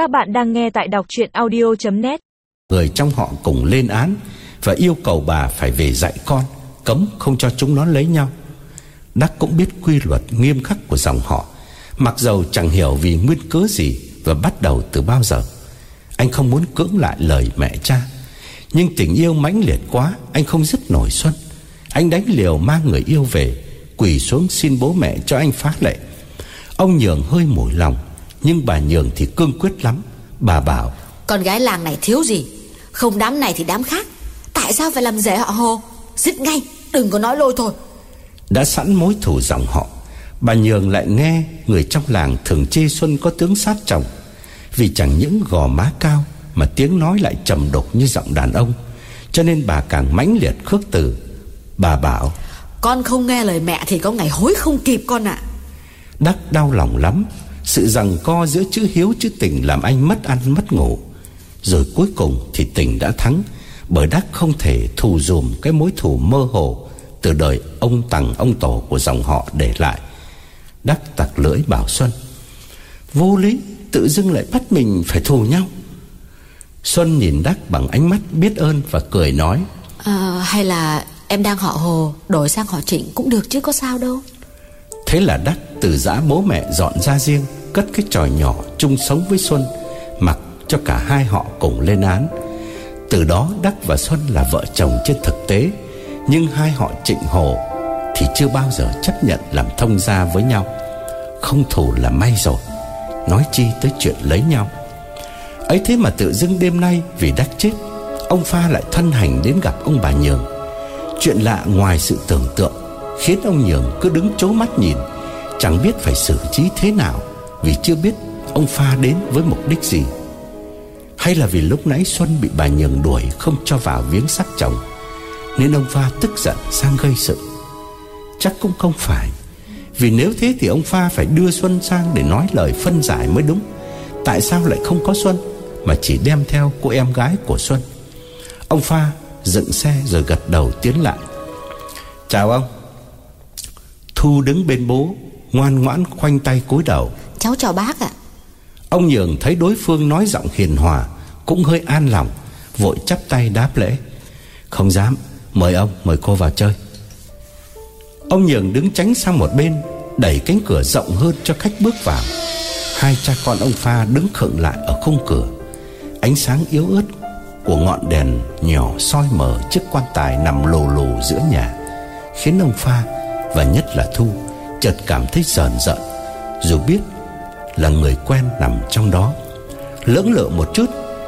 Các bạn đang nghe tại đọc chuyện audio.net Người trong họ cùng lên án Và yêu cầu bà phải về dạy con, Cấm không cho chúng nó lấy nhau. Đắc cũng biết quy luật nghiêm khắc của dòng họ, Mặc dầu chẳng hiểu vì nguyên cớ gì Và bắt đầu từ bao giờ. Anh không muốn cưỡng lại lời mẹ cha, Nhưng tình yêu mãnh liệt quá, Anh không dứt nổi Xuân. Anh đánh liều mang người yêu về, Quỳ xuống xin bố mẹ cho anh phá lệ. Ông Nhường hơi mủi lòng nhưng bà Nhường thì cương quyết lắm. Bà bảo Con gái làng này thiếu gì? Không đám này thì đám khác. Tại sao phải làm rể họ hồ? Giết ngay đừng có nói lôi thôi. Đã sẵn mối thù dòng họ Bà Nhường lại nghe Người trong làng thường chê Xuân có tướng sát chồng. Vì chẳng những gò má cao Mà tiếng nói lại trầm đục như giọng đàn ông. Cho nên bà càng mãnh liệt khước từ. Bà bảo Con không nghe lời mẹ thì có ngày hối không kịp con ạ. Đắc đau lòng lắm Sự rằng co giữa chữ hiếu chữ tình Làm anh mất ăn mất ngủ. Rồi cuối cùng thì tình đã thắng Bởi Đắc không thể thù dùm Cái mối thù mơ hồ Từ đời ông tằng ông tổ của dòng họ để lại. Đắc tặc lưỡi bảo Xuân Vô lý Tự dưng lại bắt mình phải thù nhau. Xuân nhìn Đắc bằng ánh mắt biết ơn Và cười nói à, Hay là em đang họ hồ Đổi sang họ trịnh cũng được chứ có sao đâu. Thế là Đắc từ giã bố mẹ dọn ra riêng Cất cái tròi nhỏ chung sống với Xuân, Mặc cho cả hai họ cùng lên án. Từ đó Đắc và Xuân là vợ chồng trên thực tế, Nhưng hai họ trịnh hồ Thì chưa bao giờ chấp nhận làm thông gia với nhau. Không thù là may rồi, Nói chi tới chuyện lấy nhau. Ấy thế mà tự dưng đêm nay Vì Đắc chết, Ông Pha lại thân hành đến gặp ông bà Nhường. Chuyện lạ ngoài sự tưởng tượng Khiến ông Nhường cứ đứng chố mắt nhìn, Chẳng biết phải xử trí thế nào. Vì chưa biết ông Pha đến với mục đích gì. Hay là vì lúc nãy Xuân bị bà Nhường đuổi Không cho vào viếng sắc chồng, Nên ông Pha tức giận sang gây sự. Chắc cũng không phải, Vì nếu thế thì ông Pha phải đưa Xuân sang Để nói lời phân giải mới đúng. Tại sao lại không có Xuân Mà chỉ đem theo cô em gái của Xuân? Ông Pha dựng xe rồi gật đầu tiến lại. Chào ông. Thu đứng bên bố, Ngoan ngoãn khoanh tay cúi đầu. Cháu chào bác ạ. Ông Nhường thấy đối phương nói giọng hiền hòa, Cũng hơi an lòng, Vội chắp tay đáp lễ. Không dám, Mời ông, mời cô vào chơi. Ông Nhường đứng tránh sang một bên, Đẩy cánh cửa rộng hơn cho khách bước vào. Hai cha con ông Pha đứng khựng lại ở khung cửa. Ánh sáng yếu ớt Của ngọn đèn nhỏ soi mở Chiếc quan tài nằm lù lù giữa nhà, Khiến ông Pha Và nhất là Thu Chợt cảm thấy sờn giận Dù biết là người quen nằm trong đó. Lưỡng lự một chút,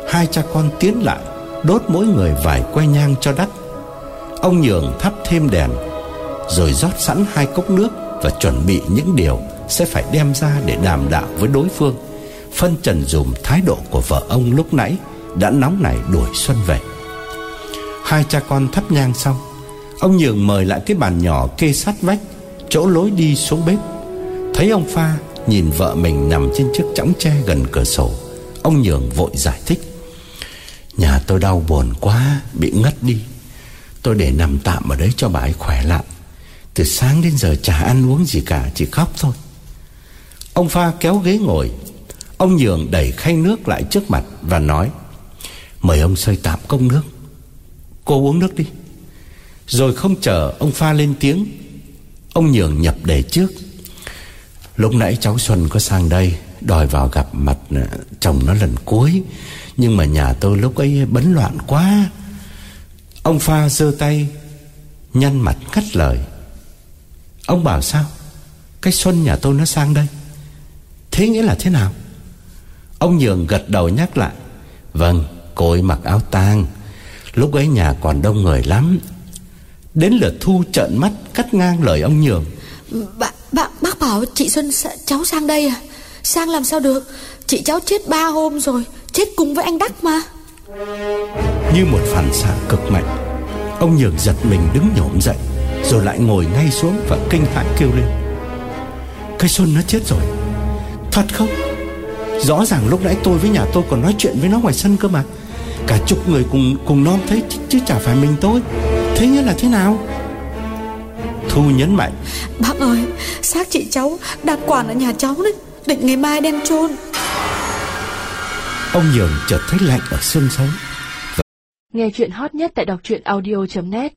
Hai cha con tiến lại, Đốt mỗi người vài que nhang cho đắt. Ông Nhường thắp thêm đèn, Rồi rót sẵn hai cốc nước Và chuẩn bị những điều Sẽ phải đem ra để đàm đạo với đối phương. Phân trần dùm thái độ của vợ ông lúc nãy Đã nóng nảy đuổi Xuân về. Hai cha con thắp nhang xong, Ông Nhường mời lại cái bàn nhỏ kê sát vách, Chỗ lối đi xuống bếp. Thấy ông Pha nhìn vợ mình nằm trên chiếc chõng tre gần cửa sổ, Ông Nhường vội giải thích. Nhà tôi đau buồn quá, Bị ngất đi. Tôi để nằm tạm ở đấy cho bà ấy khỏe lại. Từ sáng đến giờ chả ăn uống gì cả, Chỉ khóc thôi. Ông Pha kéo ghế ngồi. Ông Nhường đẩy khay nước lại trước mặt Và nói, Mời ông xơi tạm công nước. Cô uống nước đi. Rồi không chờ ông Pha lên tiếng, Ông Nhường nhập đề trước. Lúc nãy cháu Xuân có sang đây Đòi vào gặp mặt ờ, chồng nó lần cuối. Nhưng mà nhà tôi lúc ấy bấn loạn quá. Ông Pha giơ tay Nhăn mặt cắt lời. Ông bảo sao? Cái Xuân nhà tôi nó sang đây. Thế nghĩa là thế nào? Ông Nhường gật đầu nhắc lại. Vâng cô ấy mặc áo tang. Lúc ấy nhà còn đông người lắm. Đến lượt Thu trợn mắt Cắt ngang lời ông Nhường. Bà, bảo chị Xuân cháu sang đây à? Sang làm sao được? Chị cháu chết ba hôm rồi Chết cùng với anh Đắc mà. Như một phản xạ cực mạnh Ông Nhường giật mình đứng nhổm dậy Rồi lại ngồi ngay xuống và kinh hãi kêu lên. Cái Xuân nó chết rồi Thật không? Rõ ràng lúc nãy tôi với nhà tôi còn nói chuyện với nó ngoài sân cơ mà. Cả chục người cùng cùng non thấy chứ, chứ chả phải mình tôi. Thế nghĩa là thế nào? Thu nhấn mạnh. Bác ơi xác chị cháu đang quản ở nhà cháu đấy Định ngày mai đem chôn. Ông Nhường chợt thấy lạnh ở xương sống. Nghe chuyện hot nhất tại đọc truyện audio.net